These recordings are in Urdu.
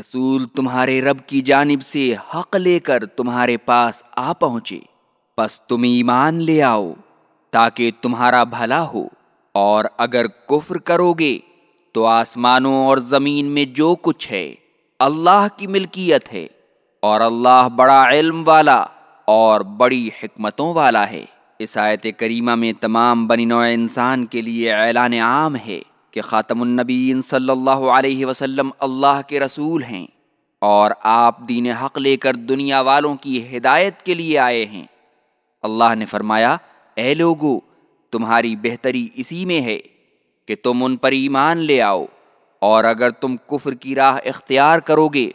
رسول تمہارے رب کی جانب سے حق لے کر تمہارے پاس آ پہنچے۔ پس تم ایمان لے آؤ تاکہ تمہارا بھلا ہو۔ اور اگر کفر کرو گے تو آسمانوں اور زمین میں جو کچھ ہے، اللہ کی ملکیت ہے۔ اور اللہ بڑا علم والا اور بڑی حکمتوں والا ہے۔ اس آیت کریمہ میں تمام بنی نوع انسان کے لیے اعلان عام ہے۔ کہ خاتم النبیین صلی اللہ علیہ وسلم اللہ کے رسول ہیں اور آپ دین حق لے کر دنیا والوں کی ہدایت کے لیے آئے ہیں۔ اللہ نے فرمایا، اے لوگو، تمہاری بہتری اسی میں ہے کہ تم ان پر ایمان لے آؤ، اور اگر تم کفر کی راہ اختیار کرو گے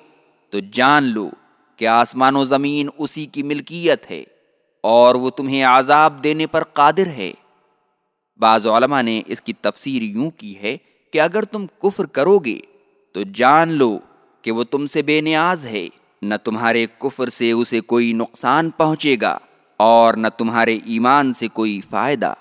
تو جان لو کہ آسمان و زمین اسی کی ملکیت ہے اور وہ تمہیں عذاب دینے پر قادر ہے۔ بعض علماء نے اس کی تفسیر یوں کی ہے کہ اگر تم کفر کرو گے تو جان لو کہ وہ تم سے بے نیاز ہے، نہ تمہارے کفر سے اسے کوئی نقصان پہنچے گا اور نہ تمہارے ایمان سے کوئی فائدہ۔